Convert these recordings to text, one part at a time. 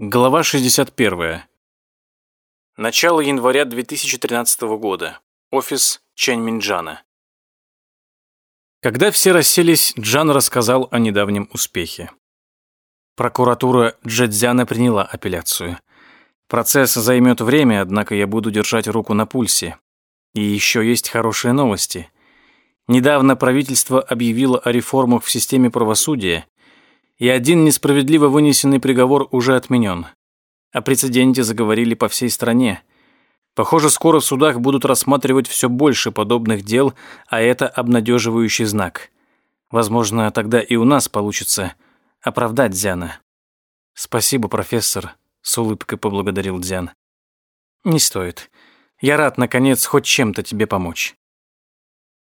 Глава 61. Начало января 2013 года. Офис Чэнь Минджана. Когда все расселись, Джан рассказал о недавнем успехе. Прокуратура Джэцзяна приняла апелляцию. Процесс займет время, однако я буду держать руку на пульсе. И еще есть хорошие новости. Недавно правительство объявило о реформах в системе правосудия, и один несправедливо вынесенный приговор уже отменен. О прецеденте заговорили по всей стране. Похоже, скоро в судах будут рассматривать все больше подобных дел, а это обнадеживающий знак. Возможно, тогда и у нас получится оправдать Дзяна. «Спасибо, профессор», — с улыбкой поблагодарил Дзян. «Не стоит. Я рад, наконец, хоть чем-то тебе помочь».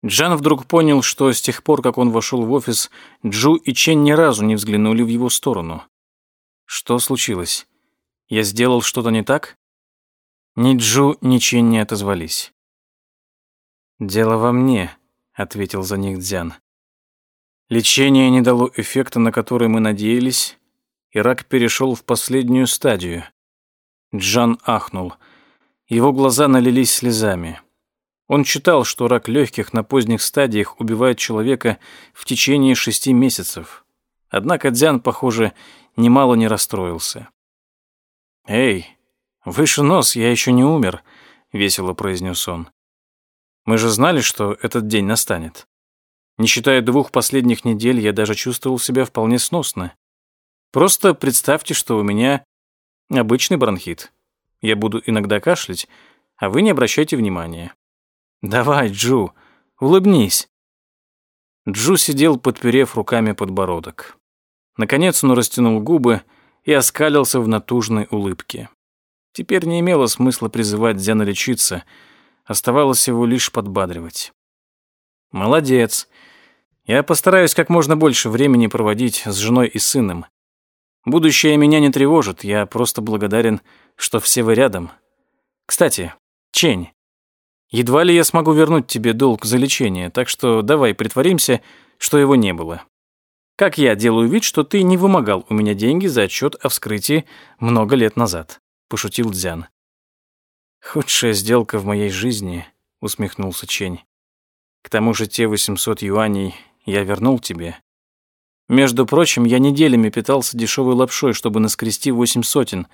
Джан вдруг понял, что с тех пор, как он вошел в офис, Джу и Чен ни разу не взглянули в его сторону. Что случилось? Я сделал что-то не так? Ни Джу, ни Чен не отозвались. «Дело во мне», — ответил за них Дзян. Лечение не дало эффекта, на который мы надеялись, и рак перешел в последнюю стадию. Джан ахнул. Его глаза налились слезами. Он читал, что рак легких на поздних стадиях убивает человека в течение шести месяцев. Однако Дзян, похоже, немало не расстроился. «Эй, выше нос, я еще не умер», — весело произнес он. «Мы же знали, что этот день настанет. Не считая двух последних недель, я даже чувствовал себя вполне сносно. Просто представьте, что у меня обычный бронхит. Я буду иногда кашлять, а вы не обращайте внимания. «Давай, Джу, улыбнись». Джу сидел, подперев руками подбородок. Наконец он растянул губы и оскалился в натужной улыбке. Теперь не имело смысла призывать Дзяна лечиться, оставалось его лишь подбадривать. «Молодец. Я постараюсь как можно больше времени проводить с женой и сыном. Будущее меня не тревожит, я просто благодарен, что все вы рядом. Кстати, Чень, Едва ли я смогу вернуть тебе долг за лечение, так что давай притворимся, что его не было. Как я делаю вид, что ты не вымогал у меня деньги за отчет о вскрытии много лет назад», — пошутил Дзян. «Худшая сделка в моей жизни», — усмехнулся Чень. «К тому же те 800 юаней я вернул тебе. Между прочим, я неделями питался дешевой лапшой, чтобы наскрести восемь сотен,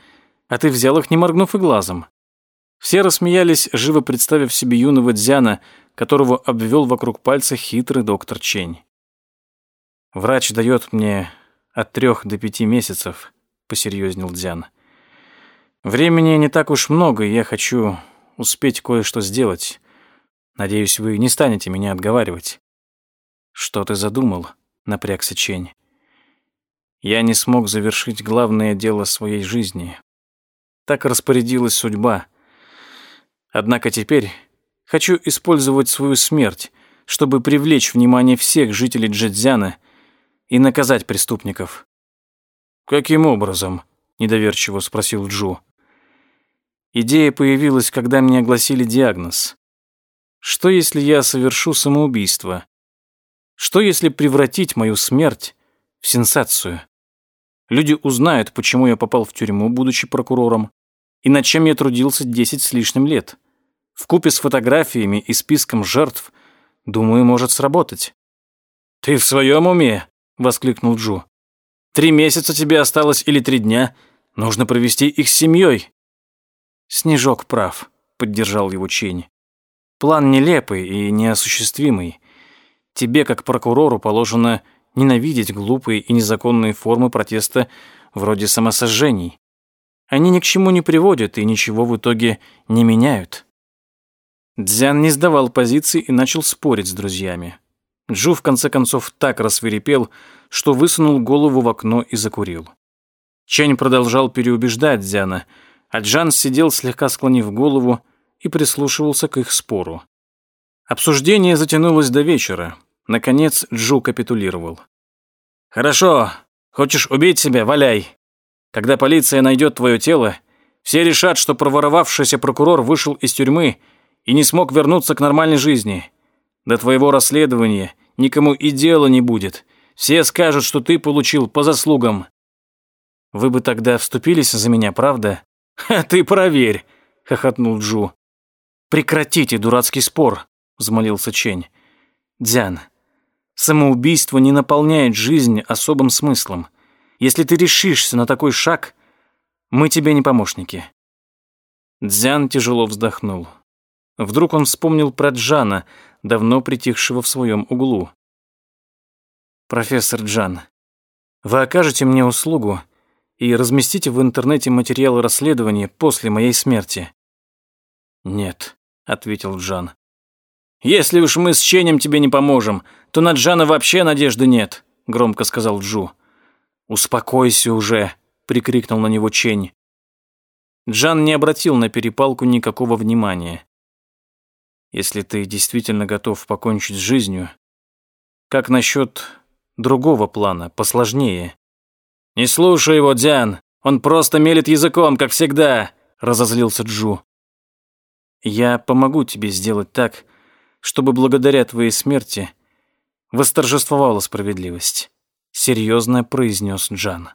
а ты взял их, не моргнув и глазом. Все рассмеялись, живо представив себе юного Дзяна, которого обвел вокруг пальца хитрый доктор Чень. «Врач дает мне от трех до пяти месяцев», — посерьезнел Дзян. «Времени не так уж много, и я хочу успеть кое-что сделать. Надеюсь, вы не станете меня отговаривать». «Что ты задумал?» — напрягся Чень. «Я не смог завершить главное дело своей жизни. Так распорядилась судьба». Однако теперь хочу использовать свою смерть, чтобы привлечь внимание всех жителей Джэцзяна и наказать преступников. «Каким образом?» – недоверчиво спросил Джу. Идея появилась, когда мне огласили диагноз. Что, если я совершу самоубийство? Что, если превратить мою смерть в сенсацию? Люди узнают, почему я попал в тюрьму, будучи прокурором, и над чем я трудился десять с лишним лет. В купе с фотографиями и списком жертв, думаю, может сработать. «Ты в своем уме?» — воскликнул Джу. «Три месяца тебе осталось или три дня. Нужно провести их с семьей». «Снежок прав», — поддержал его Чень. «План нелепый и неосуществимый. Тебе, как прокурору, положено ненавидеть глупые и незаконные формы протеста вроде самосожжений. Они ни к чему не приводят и ничего в итоге не меняют. Дзян не сдавал позиции и начал спорить с друзьями. Джу в конце концов так рассверепел, что высунул голову в окно и закурил. Чэнь продолжал переубеждать Дзяна, а Джан сидел, слегка склонив голову, и прислушивался к их спору. Обсуждение затянулось до вечера. Наконец Джу капитулировал. «Хорошо. Хочешь убить себя? Валяй. Когда полиция найдет твое тело, все решат, что проворовавшийся прокурор вышел из тюрьмы и не смог вернуться к нормальной жизни. До твоего расследования никому и дела не будет. Все скажут, что ты получил по заслугам. Вы бы тогда вступились за меня, правда? Ха, ты проверь, хохотнул Джу. Прекратите дурацкий спор, взмолился Чень. Дзян, самоубийство не наполняет жизнь особым смыслом. Если ты решишься на такой шаг, мы тебе не помощники. Дзян тяжело вздохнул. Вдруг он вспомнил про Джана, давно притихшего в своем углу. «Профессор Джан, вы окажете мне услугу и разместите в интернете материалы расследования после моей смерти?» «Нет», — ответил Джан. «Если уж мы с Ченем тебе не поможем, то на Джана вообще надежды нет», — громко сказал Джу. «Успокойся уже», — прикрикнул на него Чень. Джан не обратил на перепалку никакого внимания. «Если ты действительно готов покончить с жизнью, как насчет другого плана, посложнее?» «Не слушай его, Дзян, он просто мелет языком, как всегда», — разозлился Джу. «Я помогу тебе сделать так, чтобы благодаря твоей смерти восторжествовала справедливость», — серьезно произнес Джан.